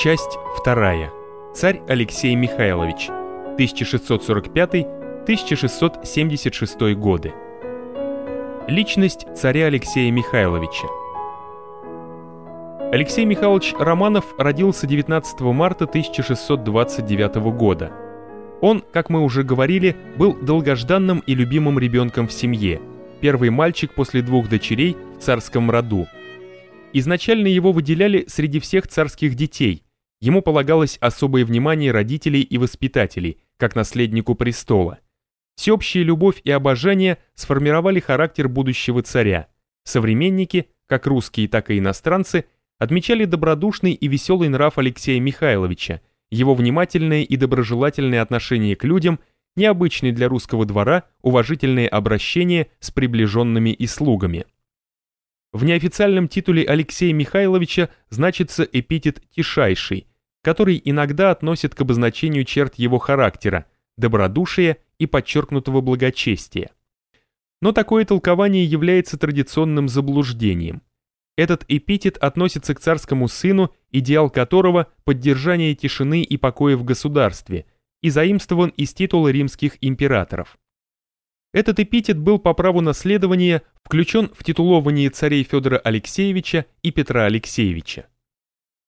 Часть вторая. Царь Алексей Михайлович. 1645-1676 годы. Личность царя Алексея Михайловича. Алексей Михайлович Романов родился 19 марта 1629 года. Он, как мы уже говорили, был долгожданным и любимым ребенком в семье, первый мальчик после двух дочерей в царском роду. Изначально его выделяли среди всех царских детей – Ему полагалось особое внимание родителей и воспитателей, как наследнику престола. Всеобщая любовь и обожание сформировали характер будущего царя. Современники, как русские, так и иностранцы, отмечали добродушный и веселый нрав Алексея Михайловича, его внимательное и доброжелательное отношение к людям, необычное для русского двора уважительное обращение с приближенными и слугами. В неофициальном титуле Алексея Михайловича значится эпитет «тишайший», который иногда относят к обозначению черт его характера, добродушия и подчеркнутого благочестия. Но такое толкование является традиционным заблуждением. Этот эпитет относится к царскому сыну, идеал которого – поддержание тишины и покоя в государстве, и заимствован из титула римских императоров. Этот эпитет был по праву наследования включен в титулование царей Федора Алексеевича и Петра Алексеевича.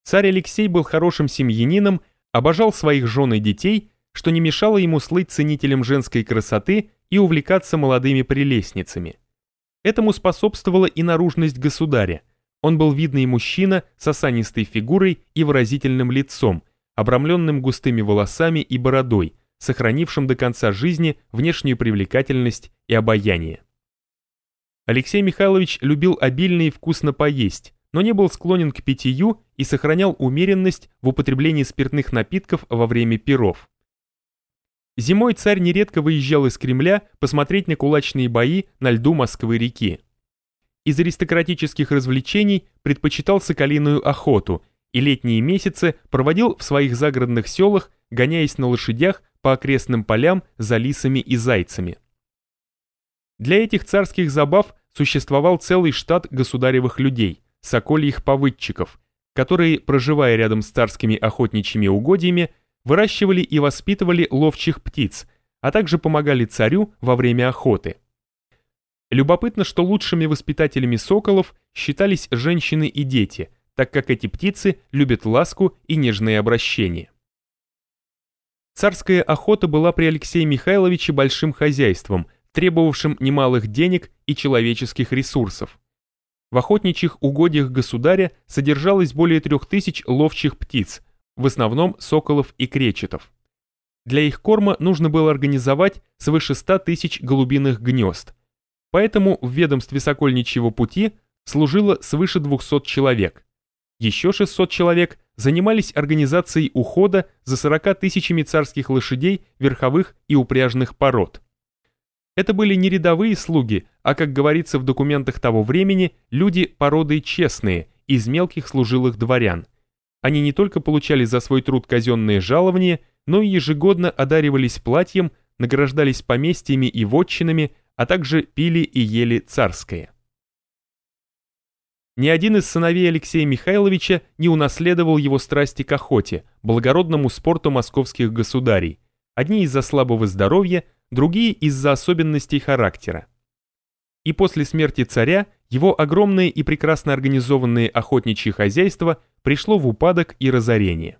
Царь Алексей был хорошим семьянином, обожал своих жен и детей, что не мешало ему слыть ценителем женской красоты и увлекаться молодыми прелестницами. Этому способствовала и наружность государя. Он был видный мужчина с осанистой фигурой и выразительным лицом, обрамленным густыми волосами и бородой, сохранившим до конца жизни внешнюю привлекательность и обаяние. Алексей Михайлович любил обильно и вкусно поесть, но не был склонен к питью и сохранял умеренность в употреблении спиртных напитков во время пиров. Зимой царь нередко выезжал из Кремля посмотреть на кулачные бои на льду Москвы-реки. Из аристократических развлечений предпочитал соколиную охоту и летние месяцы проводил в своих загородных селах, гоняясь на лошадях по окрестным полям за лисами и зайцами. Для этих царских забав существовал целый штат государевых людей, сокольих повыдчиков, которые, проживая рядом с царскими охотничьими угодьями, выращивали и воспитывали ловчих птиц, а также помогали царю во время охоты. Любопытно, что лучшими воспитателями соколов считались женщины и дети, так как эти птицы любят ласку и нежные обращения. Царская охота была при Алексее Михайловиче большим хозяйством, требовавшим немалых денег и человеческих ресурсов. В охотничьих угодьях государя содержалось более трех тысяч ловчих птиц, в основном соколов и кречетов. Для их корма нужно было организовать свыше 100 тысяч голубиных гнезд. Поэтому в ведомстве Сокольничьего пути служило свыше 200 человек. Еще 600 человек занимались организацией ухода за 40 тысячами царских лошадей верховых и упряжных пород. Это были не рядовые слуги, а, как говорится в документах того времени, люди породы честные, из мелких служилых дворян. Они не только получали за свой труд казенные жалования, но и ежегодно одаривались платьем, награждались поместьями и вотчинами, а также пили и ели царское. Ни один из сыновей Алексея Михайловича не унаследовал его страсти к охоте, благородному спорту московских государей, одни из-за слабого здоровья, другие из-за особенностей характера. И после смерти царя его огромное и прекрасно организованное охотничье хозяйство пришло в упадок и разорение.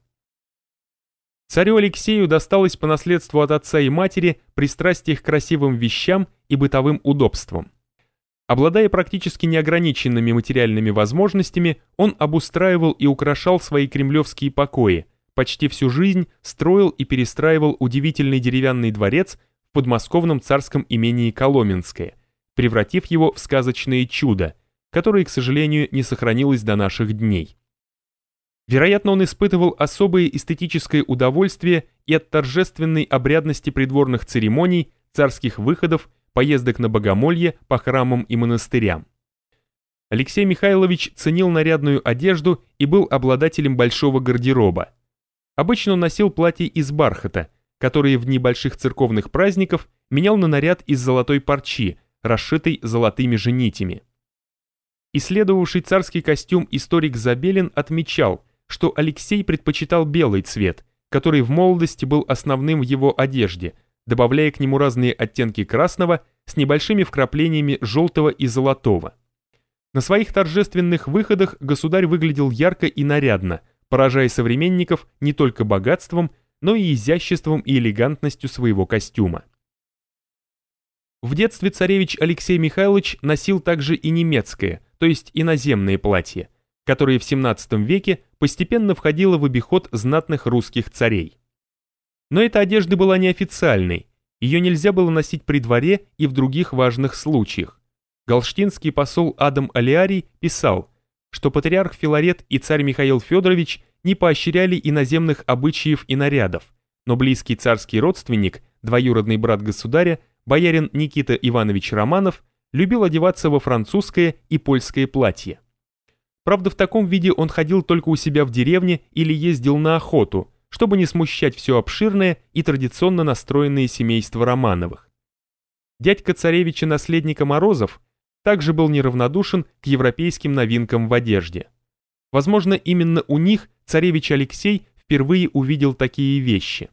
Царю Алексею досталось по наследству от отца и матери пристрастие к красивым вещам и бытовым удобствам. Обладая практически неограниченными материальными возможностями, он обустраивал и украшал свои кремлевские покои, почти всю жизнь строил и перестраивал удивительный деревянный дворец в подмосковном царском имении Коломенское, превратив его в сказочное чудо, которое, к сожалению, не сохранилось до наших дней. Вероятно, он испытывал особое эстетическое удовольствие и от торжественной обрядности придворных церемоний, царских выходов поездок на богомолье по храмам и монастырям. Алексей Михайлович ценил нарядную одежду и был обладателем большого гардероба. Обычно он носил платье из бархата, которые в небольших церковных праздников менял на наряд из золотой парчи, расшитый золотыми же нитями. Исследовавший царский костюм историк Забелин отмечал, что Алексей предпочитал белый цвет, который в молодости был основным в его одежде, добавляя к нему разные оттенки красного с небольшими вкраплениями желтого и золотого. На своих торжественных выходах государь выглядел ярко и нарядно, поражая современников не только богатством, но и изяществом и элегантностью своего костюма. В детстве царевич Алексей Михайлович носил также и немецкое, то есть иноземное платье, которое в 17 веке постепенно входило в обиход знатных русских царей. Но эта одежда была неофициальной, ее нельзя было носить при дворе и в других важных случаях. Галштинский посол Адам Алиарий писал, что патриарх Филарет и царь Михаил Федорович не поощряли иноземных обычаев и нарядов, но близкий царский родственник, двоюродный брат государя, боярин Никита Иванович Романов, любил одеваться во французское и польское платье. Правда, в таком виде он ходил только у себя в деревне или ездил на охоту, чтобы не смущать все обширное и традиционно настроенное семейство Романовых. Дядька царевича наследника Морозов также был неравнодушен к европейским новинкам в одежде. Возможно, именно у них царевич Алексей впервые увидел такие вещи.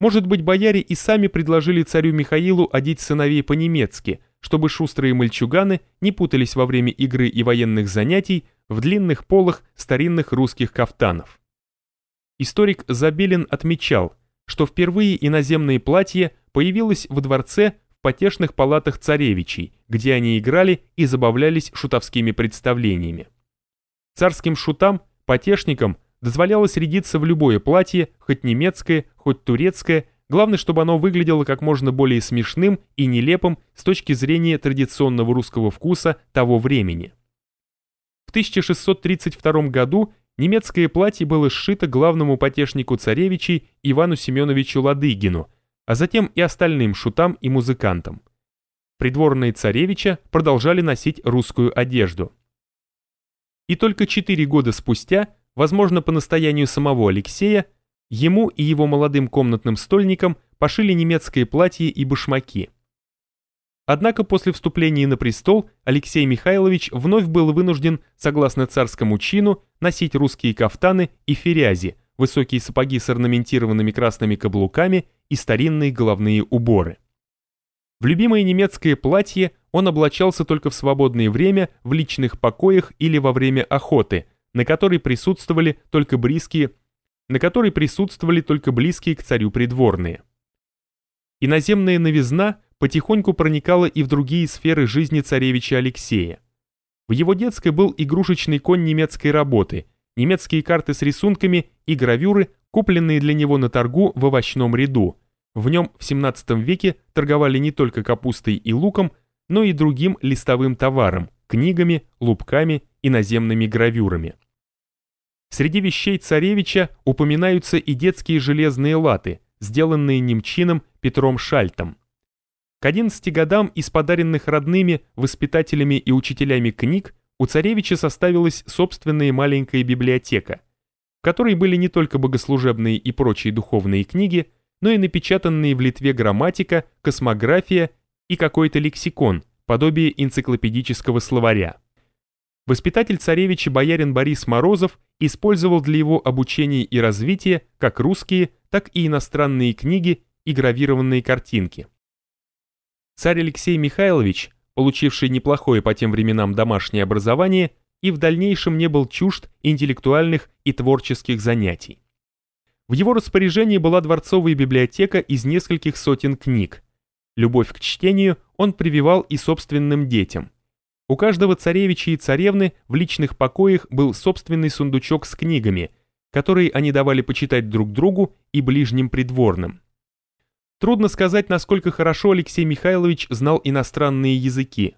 Может быть, бояре и сами предложили царю Михаилу одеть сыновей по-немецки, чтобы шустрые мальчуганы не путались во время игры и военных занятий в длинных полах старинных русских кафтанов. Историк Забелин отмечал, что впервые иноземное платье появилось во дворце в потешных палатах царевичей, где они играли и забавлялись шутовскими представлениями. Царским шутам, потешникам дозволялось рядиться в любое платье, хоть немецкое, хоть турецкое, главное, чтобы оно выглядело как можно более смешным и нелепым с точки зрения традиционного русского вкуса того времени. В 1632 году немецкое платье было сшито главному потешнику царевичей Ивану Семеновичу Ладыгину, а затем и остальным шутам и музыкантам. Придворные царевича продолжали носить русскую одежду. И только четыре года спустя, возможно по настоянию самого Алексея, ему и его молодым комнатным стольникам пошили немецкое платье и башмаки – Однако после вступления на престол Алексей Михайлович вновь был вынужден, согласно царскому чину, носить русские кафтаны и ферязи, высокие сапоги с орнаментированными красными каблуками и старинные головные уборы. В любимое немецкое платье он облачался только в свободное время в личных покоях или во время охоты, на которой присутствовали только близкие, на которой присутствовали только близкие к царю придворные. Иноземная новизна – потихоньку проникала и в другие сферы жизни царевича Алексея. В его детской был игрушечный конь немецкой работы, немецкие карты с рисунками и гравюры, купленные для него на торгу в овощном ряду. В нем в 17 веке торговали не только капустой и луком, но и другим листовым товаром, книгами, лупками и наземными гравюрами. Среди вещей царевича упоминаются и детские железные латы, сделанные немчином Петром Шальтом. К 11 годам из подаренных родными, воспитателями и учителями книг у царевича составилась собственная маленькая библиотека, в которой были не только богослужебные и прочие духовные книги, но и напечатанные в Литве грамматика, космография и какой-то лексикон, подобие энциклопедического словаря. Воспитатель царевича боярин Борис Морозов использовал для его обучения и развития как русские, так и иностранные книги и гравированные картинки. Царь Алексей Михайлович, получивший неплохое по тем временам домашнее образование, и в дальнейшем не был чужд интеллектуальных и творческих занятий. В его распоряжении была дворцовая библиотека из нескольких сотен книг. Любовь к чтению он прививал и собственным детям. У каждого царевича и царевны в личных покоях был собственный сундучок с книгами, которые они давали почитать друг другу и ближним придворным. Трудно сказать, насколько хорошо Алексей Михайлович знал иностранные языки.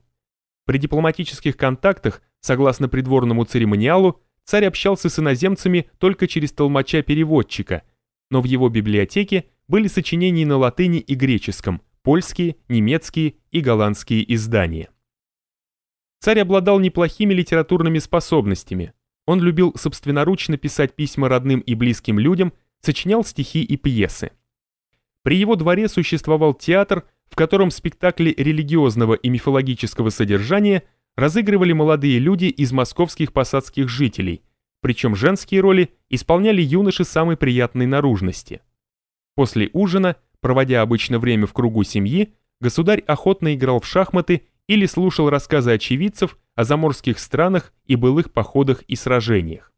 При дипломатических контактах, согласно придворному церемониалу, царь общался с иноземцами только через толмача-переводчика, но в его библиотеке были сочинения на латыни и греческом, польские, немецкие и голландские издания. Царь обладал неплохими литературными способностями. Он любил собственноручно писать письма родным и близким людям, сочинял стихи и пьесы. При его дворе существовал театр, в котором спектакли религиозного и мифологического содержания разыгрывали молодые люди из московских посадских жителей, причем женские роли исполняли юноши самой приятной наружности. После ужина, проводя обычно время в кругу семьи, государь охотно играл в шахматы или слушал рассказы очевидцев о заморских странах и былых походах и сражениях.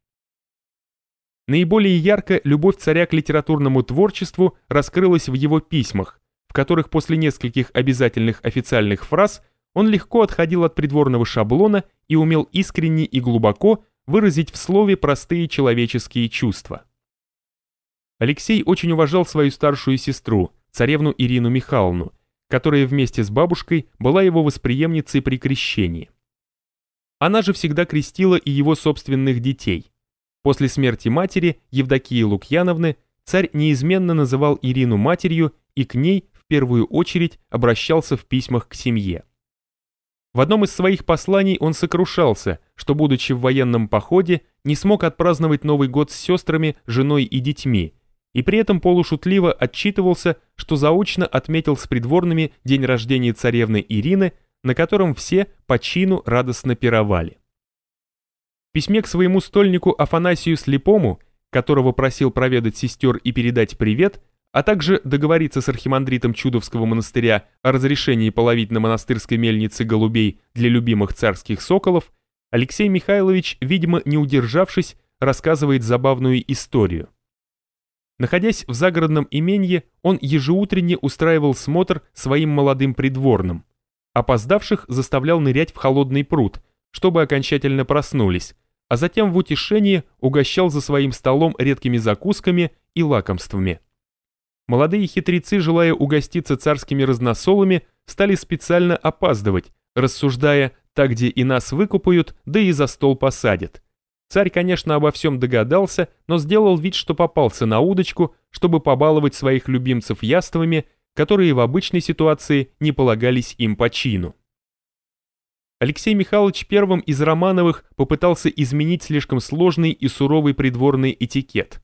Наиболее ярко любовь царя к литературному творчеству раскрылась в его письмах, в которых после нескольких обязательных официальных фраз он легко отходил от придворного шаблона и умел искренне и глубоко выразить в слове простые человеческие чувства. Алексей очень уважал свою старшую сестру, царевну Ирину Михайловну, которая вместе с бабушкой была его восприемницей при крещении. Она же всегда крестила и его собственных детей. После смерти матери, Евдокии Лукьяновны, царь неизменно называл Ирину матерью и к ней в первую очередь обращался в письмах к семье. В одном из своих посланий он сокрушался, что, будучи в военном походе, не смог отпраздновать Новый год с сестрами, женой и детьми, и при этом полушутливо отчитывался, что заочно отметил с придворными день рождения царевны Ирины, на котором все по чину радостно пировали. Письме к своему стольнику Афанасию Слепому, которого просил проведать сестер и передать привет, а также договориться с архимандритом Чудовского монастыря о разрешении половить на монастырской мельнице голубей для любимых царских соколов, Алексей Михайлович, видимо, не удержавшись, рассказывает забавную историю. Находясь в загородном именье, он ежеутренне устраивал смотр своим молодым придворным. Опоздавших заставлял нырять в холодный пруд, чтобы окончательно проснулись, а затем в утешении угощал за своим столом редкими закусками и лакомствами. Молодые хитрецы, желая угоститься царскими разносолами, стали специально опаздывать, рассуждая, так где и нас выкупают, да и за стол посадят. Царь, конечно, обо всем догадался, но сделал вид, что попался на удочку, чтобы побаловать своих любимцев яствами, которые в обычной ситуации не полагались им по чину. Алексей Михайлович первым из Романовых попытался изменить слишком сложный и суровый придворный этикет.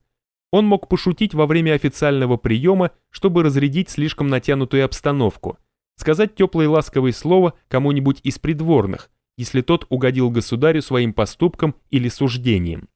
Он мог пошутить во время официального приема, чтобы разрядить слишком натянутую обстановку, сказать теплое ласковое слово кому-нибудь из придворных, если тот угодил государю своим поступком или суждением.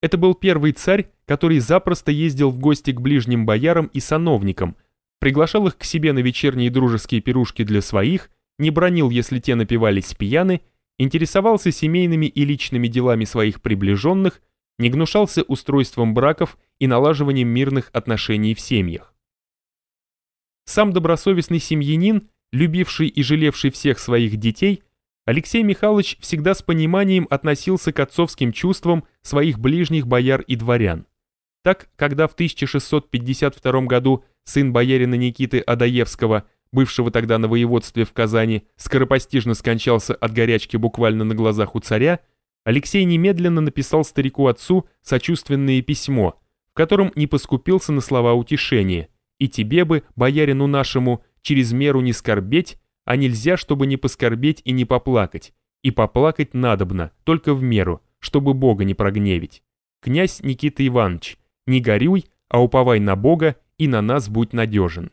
Это был первый царь, который запросто ездил в гости к ближним боярам и сановникам, приглашал их к себе на вечерние дружеские пирушки для своих, не бронил, если те напивались пьяны, интересовался семейными и личными делами своих приближенных, не гнушался устройством браков и налаживанием мирных отношений в семьях. Сам добросовестный семьянин, любивший и жалевший всех своих детей, Алексей Михайлович всегда с пониманием относился к отцовским чувствам своих ближних бояр и дворян. Так, когда в 1652 году сын боярина Никиты Адаевского, бывшего тогда на воеводстве в Казани, скоропостижно скончался от горячки буквально на глазах у царя, Алексей немедленно написал старику-отцу сочувственное письмо, в котором не поскупился на слова утешения «И тебе бы, боярину нашему, через меру не скорбеть, а нельзя, чтобы не поскорбеть и не поплакать. И поплакать надобно, только в меру, чтобы Бога не прогневить. Князь Никита Иванович, не горюй, а уповай на Бога и на нас будь надежен.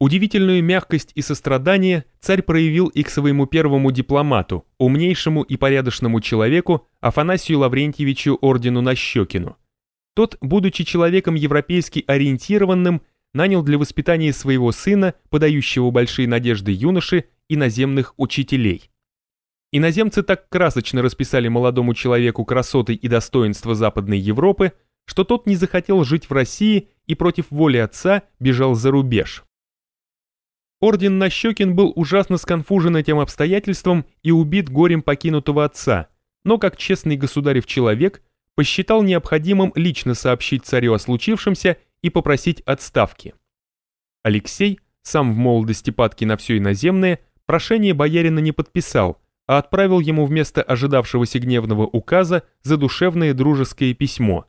Удивительную мягкость и сострадание царь проявил и к своему первому дипломату, умнейшему и порядочному человеку Афанасию Лаврентьевичу ордену Нащекину. Тот, будучи человеком европейски ориентированным, нанял для воспитания своего сына, подающего большие надежды юноши, иноземных учителей. Иноземцы так красочно расписали молодому человеку красоты и достоинства Западной Европы, что тот не захотел жить в России и против воли отца бежал за рубеж. Орден Нащекин был ужасно сконфужен этим обстоятельством и убит горем покинутого отца, но как честный государев человек посчитал необходимым лично сообщить царю о случившемся и попросить отставки. Алексей, сам в молодости падки на все иноземное, прошение боярина не подписал, а отправил ему вместо ожидавшегося гневного указа задушевное дружеское письмо.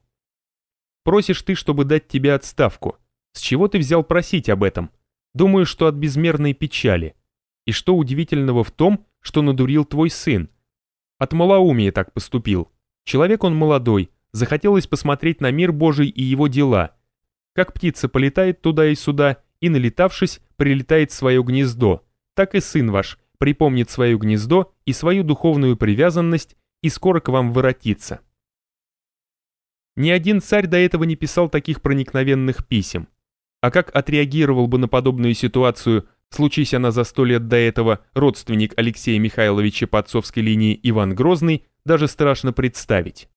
«Просишь ты, чтобы дать тебе отставку. С чего ты взял просить об этом? Думаю, что от безмерной печали. И что удивительного в том, что надурил твой сын? От малоумия так поступил. Человек он молодой, захотелось посмотреть на мир Божий и его дела – как птица полетает туда и сюда, и, налетавшись, прилетает в свое гнездо, так и сын ваш припомнит свое гнездо и свою духовную привязанность и скоро к вам воротится. Ни один царь до этого не писал таких проникновенных писем. А как отреагировал бы на подобную ситуацию, случись она за сто лет до этого, родственник Алексея Михайловича по отцовской линии Иван Грозный, даже страшно представить.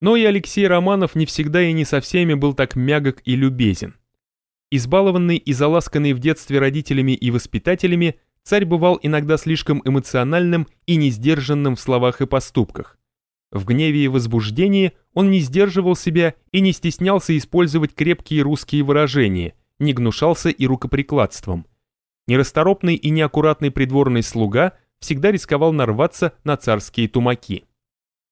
Но и Алексей Романов не всегда и не со всеми был так мягок и любезен. Избалованный и заласканный в детстве родителями и воспитателями, царь бывал иногда слишком эмоциональным и несдержанным в словах и поступках. В гневе и возбуждении он не сдерживал себя и не стеснялся использовать крепкие русские выражения, не гнушался и рукоприкладством. Нерасторопный и неаккуратный придворный слуга всегда рисковал нарваться на царские тумаки.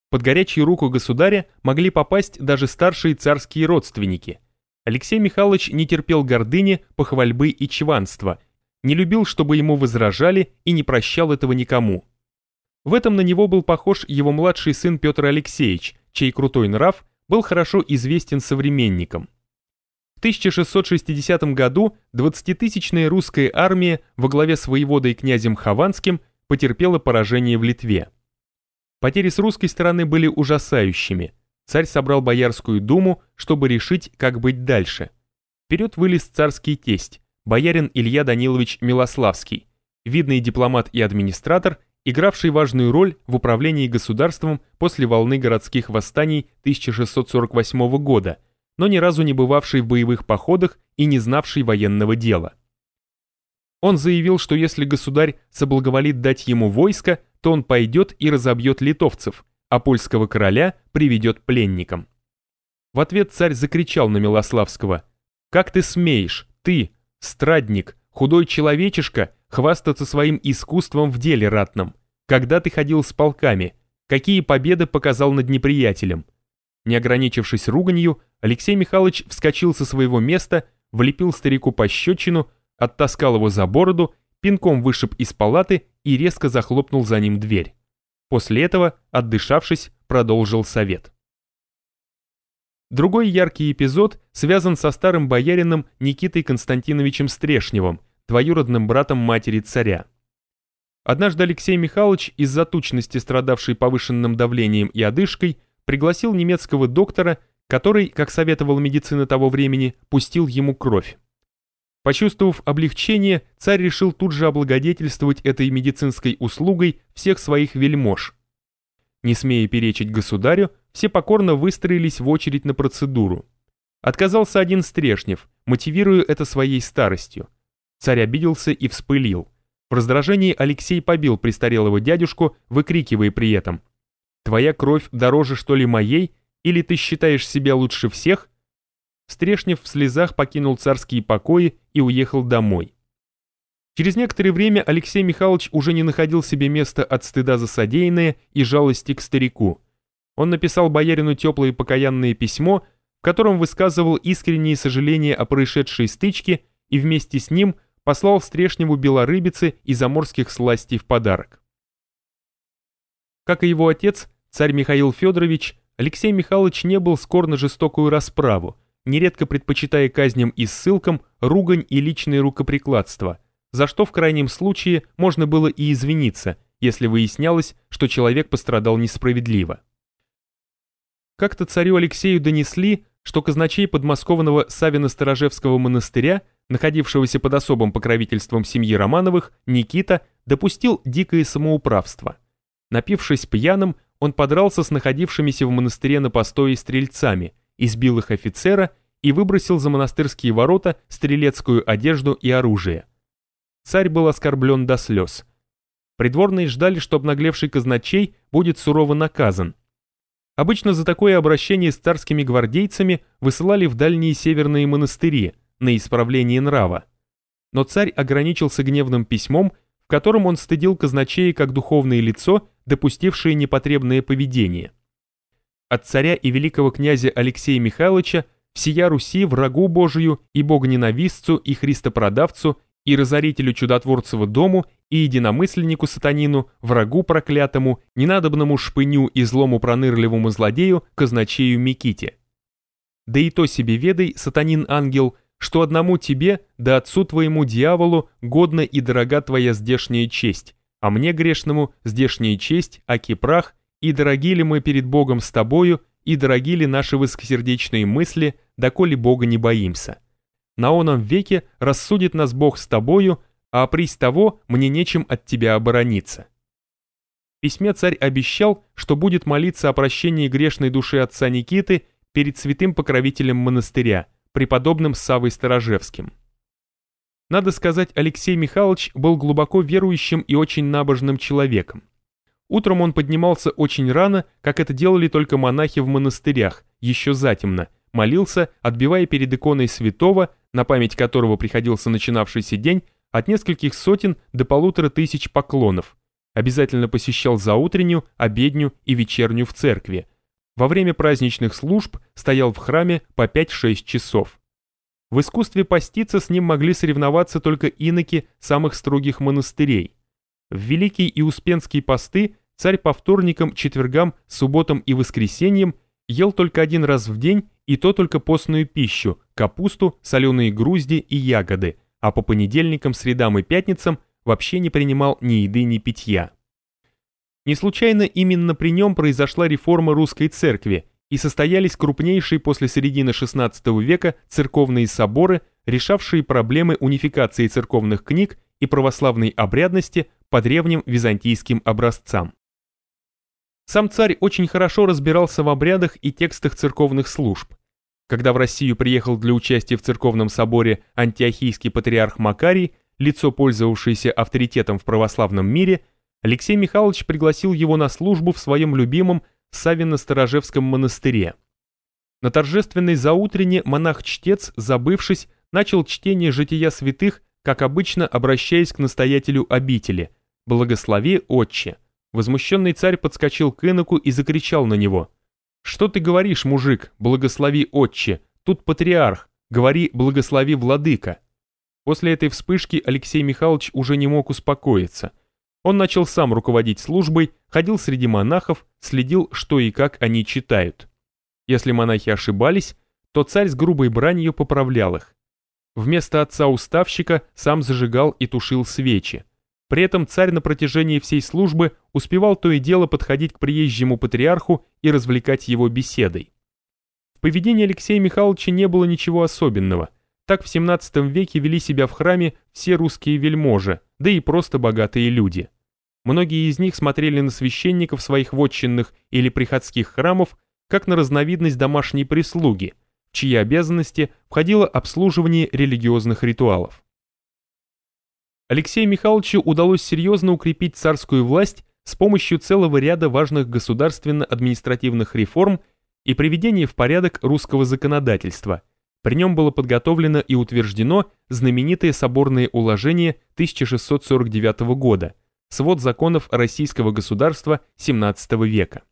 Под горячую руку государя могли попасть даже старшие царские родственники. Алексей Михайлович не терпел гордыни, похвальбы и чванства, не любил, чтобы ему возражали и не прощал этого никому. В этом на него был похож его младший сын Петр Алексеевич, чей крутой нрав был хорошо известен современникам. В 1660 году 20-тысячная русская армия во главе с воеводой князем Хованским потерпела поражение в Литве. Потери с русской стороны были ужасающими. Царь собрал Боярскую думу, чтобы решить, как быть дальше. Вперед вылез царский тесть, боярин Илья Данилович Милославский, видный дипломат и администратор – игравший важную роль в управлении государством после волны городских восстаний 1648 года, но ни разу не бывавший в боевых походах и не знавший военного дела. Он заявил, что если государь соблаговолит дать ему войско, то он пойдет и разобьет литовцев, а польского короля приведет пленникам. В ответ царь закричал на Милославского «Как ты смеешь, ты, страдник, худой человечишка, хвастаться своим искусством в деле ратном. Когда ты ходил с полками, какие победы показал над неприятелем. Не ограничившись руганью, Алексей Михайлович вскочил со своего места, влепил старику пощечину, оттаскал его за бороду, пинком вышиб из палаты и резко захлопнул за ним дверь. После этого, отдышавшись, продолжил совет. Другой яркий эпизод связан со старым боярином Никитой Константиновичем Стрешневым, двоюродным братом матери царя. Однажды Алексей Михайлович, из-за тучности страдавший повышенным давлением и одышкой, пригласил немецкого доктора, который, как советовал медицина того времени, пустил ему кровь. Почувствовав облегчение, царь решил тут же облагодетельствовать этой медицинской услугой всех своих вельмож. Не смея перечить государю, все покорно выстроились в очередь на процедуру. Отказался один Стрешнев, мотивируя это своей старостью. Царь обиделся и вспылил. В раздражении Алексей побил престарелого дядюшку, выкрикивая при этом «Твоя кровь дороже, что ли, моей? Или ты считаешь себя лучше всех?» Стрешнев в слезах покинул царские покои и уехал домой. Через некоторое время Алексей Михайлович уже не находил себе места от стыда за содеянное и жалости к старику. Он написал боярину теплое покаянное письмо, в котором высказывал искренние сожаления о происшедшей стычке и вместе с ним – послал Стрешневу белорыбицы и заморских сластей в подарок. Как и его отец, царь Михаил Федорович, Алексей Михайлович не был скор на жестокую расправу, нередко предпочитая казням и ссылкам ругань и личное рукоприкладство, за что в крайнем случае можно было и извиниться, если выяснялось, что человек пострадал несправедливо. Как-то царю Алексею донесли, что казначей подмосковного Савино-Сторожевского монастыря находившегося под особым покровительством семьи Романовых, Никита допустил дикое самоуправство. Напившись пьяным, он подрался с находившимися в монастыре на постое стрельцами, избил их офицера и выбросил за монастырские ворота стрелецкую одежду и оружие. Царь был оскорблен до слез. Придворные ждали, что обнаглевший казначей будет сурово наказан. Обычно за такое обращение с царскими гвардейцами высылали в дальние северные монастыри, на исправление нрава. Но царь ограничился гневным письмом, в котором он стыдил казначея как духовное лицо, допустившее непотребное поведение. От царя и великого князя Алексея Михайловича всея Руси врагу Божию и богоненавистцу и христопродавцу и разорителю чудотворцеву дому и единомысленнику сатанину, врагу проклятому, ненадобному шпыню и злому пронырливому злодею, казначею Миките. Да и то себе ведай, сатанин-ангел, что одному тебе, да отцу твоему дьяволу, годна и дорога твоя здешняя честь, а мне грешному здешняя честь, аки прах, и дороги ли мы перед Богом с тобою, и дороги ли наши высокосердечные мысли, доколе Бога не боимся. На оном веке рассудит нас Бог с тобою, а приз того мне нечем от тебя оборониться. В письме царь обещал, что будет молиться о прощении грешной души отца Никиты перед святым покровителем монастыря, преподобным Савой Сторожевским. Надо сказать, Алексей Михайлович был глубоко верующим и очень набожным человеком. Утром он поднимался очень рано, как это делали только монахи в монастырях, еще затемно, молился, отбивая перед иконой святого, на память которого приходился начинавшийся день, от нескольких сотен до полутора тысяч поклонов. Обязательно посещал заутреннюю, обедню и вечернюю в церкви. Во время праздничных служб стоял в храме по 5-6 часов. В искусстве поститься с ним могли соревноваться только иноки самых строгих монастырей. В Великие и Успенские посты царь по вторникам, четвергам, субботам и воскресеньям ел только один раз в день и то только постную пищу, капусту, соленые грузди и ягоды, а по понедельникам, средам и пятницам вообще не принимал ни еды, ни питья. Не случайно именно при нем произошла реформа русской церкви, и состоялись крупнейшие после середины XVI века церковные соборы, решавшие проблемы унификации церковных книг и православной обрядности по древним византийским образцам. Сам царь очень хорошо разбирался в обрядах и текстах церковных служб. Когда в Россию приехал для участия в церковном соборе антиохийский патриарх Макарий, лицо, пользовавшееся авторитетом в православном мире, Алексей Михайлович пригласил его на службу в своем любимом Савино-Сторожевском монастыре. На торжественной заутрене монах-чтец, забывшись, начал чтение жития святых, как обычно обращаясь к настоятелю обители «Благослови, отче». Возмущенный царь подскочил к иноку и закричал на него «Что ты говоришь, мужик, благослови, отче, тут патриарх, говори, благослови, владыка». После этой вспышки Алексей Михайлович уже не мог успокоиться – он начал сам руководить службой, ходил среди монахов, следил, что и как они читают. Если монахи ошибались, то царь с грубой бранью поправлял их. Вместо отца-уставщика сам зажигал и тушил свечи. При этом царь на протяжении всей службы успевал то и дело подходить к приезжему патриарху и развлекать его беседой. В поведении Алексея Михайловича не было ничего особенного. Так в 17 веке вели себя в храме все русские вельможи, да и просто богатые люди. Многие из них смотрели на священников своих вотчинных или приходских храмов как на разновидность домашней прислуги, чьи обязанности входило обслуживание религиозных ритуалов. Алексею Михайловичу удалось серьезно укрепить царскую власть с помощью целого ряда важных государственно-административных реформ и приведения в порядок русского законодательства – при нем было подготовлено и утверждено знаменитое соборное уложение 1649 года, свод законов российского государства XVII века.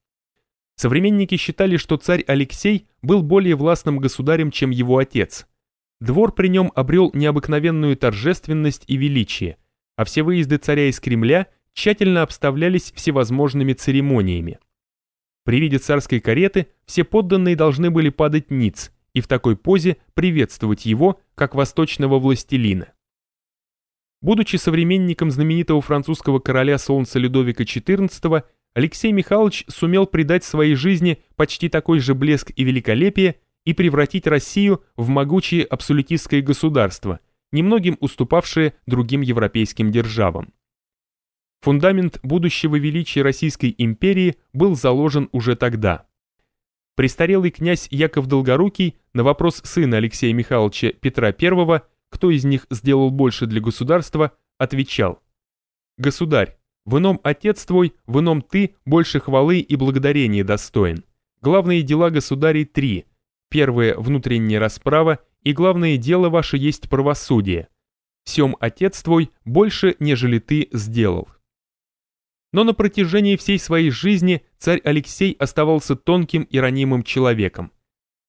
Современники считали, что царь Алексей был более властным государем, чем его отец. Двор при нем обрел необыкновенную торжественность и величие, а все выезды царя из Кремля тщательно обставлялись всевозможными церемониями. При виде царской кареты все подданные должны были падать ниц – и в такой позе приветствовать его, как восточного властелина. Будучи современником знаменитого французского короля солнца Людовика XIV, Алексей Михайлович сумел придать своей жизни почти такой же блеск и великолепие и превратить Россию в могучее абсолютистское государство, немногим уступавшее другим европейским державам. Фундамент будущего величия Российской империи был заложен уже тогда – Престарелый князь Яков Долгорукий на вопрос сына Алексея Михайловича Петра I, кто из них сделал больше для государства, отвечал «Государь, в ином отец твой, в ином ты больше хвалы и благодарения достоин. Главные дела государей три. Первое – внутренняя расправа, и главное дело ваше есть правосудие. Всем отец твой больше, нежели ты сделал». Но на протяжении всей своей жизни царь Алексей оставался тонким и ранимым человеком.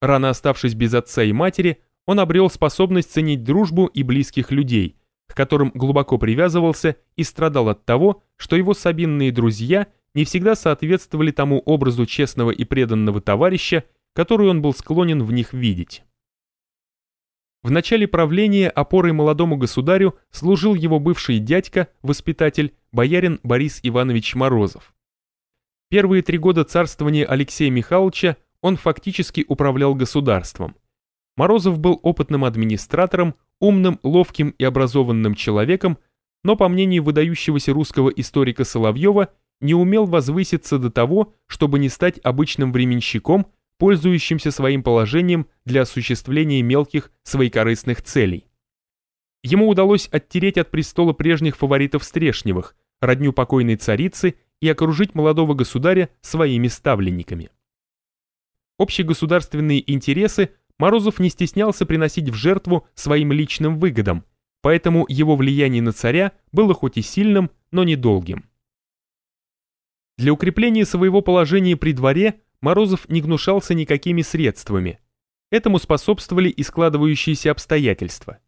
Рано оставшись без отца и матери, он обрел способность ценить дружбу и близких людей, к которым глубоко привязывался и страдал от того, что его сабинные друзья не всегда соответствовали тому образу честного и преданного товарища, который он был склонен в них видеть. В начале правления опорой молодому государю служил его бывший дядька, воспитатель, боярин Борис Иванович Морозов. Первые три года царствования Алексея Михайловича он фактически управлял государством. Морозов был опытным администратором, умным, ловким и образованным человеком, но, по мнению выдающегося русского историка Соловьева, не умел возвыситься до того, чтобы не стать обычным временщиком, пользующимся своим положением для осуществления мелких своекорыстных целей. Ему удалось оттереть от престола прежних фаворитов Стрешневых, родню покойной царицы, и окружить молодого государя своими ставленниками. Общегосударственные интересы Морозов не стеснялся приносить в жертву своим личным выгодам, поэтому его влияние на царя было хоть и сильным, но недолгим. Для укрепления своего положения при дворе Морозов не гнушался никакими средствами. Этому способствовали и складывающиеся обстоятельства.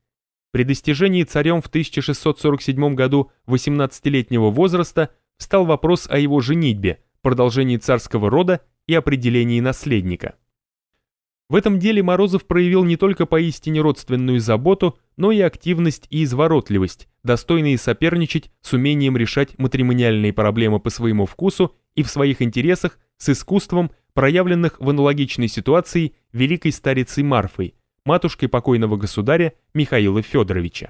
При достижении царем в 1647 году 18-летнего возраста встал вопрос о его женитьбе, продолжении царского рода и определении наследника. В этом деле Морозов проявил не только поистине родственную заботу, но и активность и изворотливость, достойные соперничать с умением решать матримониальные проблемы по своему вкусу и в своих интересах с искусством, проявленных в аналогичной ситуации великой старицей Марфой, матушкой покойного государя Михаила Федоровича.